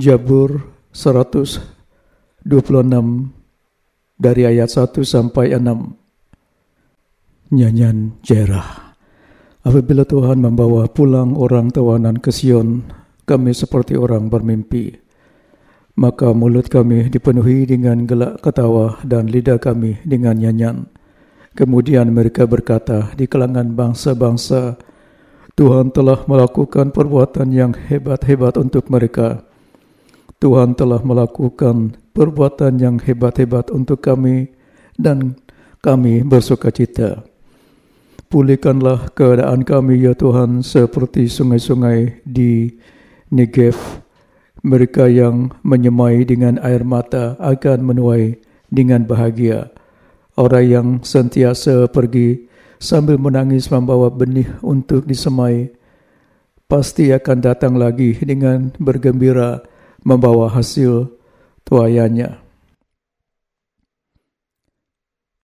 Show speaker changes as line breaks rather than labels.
Jabur 126 dari ayat 1 sampai 6. Nyanyian Jerah. Apabila Tuhan membawa pulang orang tawanan ke Sion, kami seperti orang bermimpi. Maka mulut kami dipenuhi dengan gelak ketawa dan lidah kami dengan nyanyian. Kemudian mereka berkata di kalangan bangsa-bangsa, Tuhan telah melakukan perbuatan yang hebat-hebat untuk mereka. Tuhan telah melakukan perbuatan yang hebat-hebat untuk kami dan kami bersuka cita. Pulihkanlah keadaan kami ya Tuhan seperti sungai-sungai di Negev. Mereka yang menyemai dengan air mata akan menuai dengan bahagia. Orang yang sentiasa pergi sambil menangis membawa benih untuk disemai, pasti akan datang lagi dengan bergembira membawa hasil tuayanya.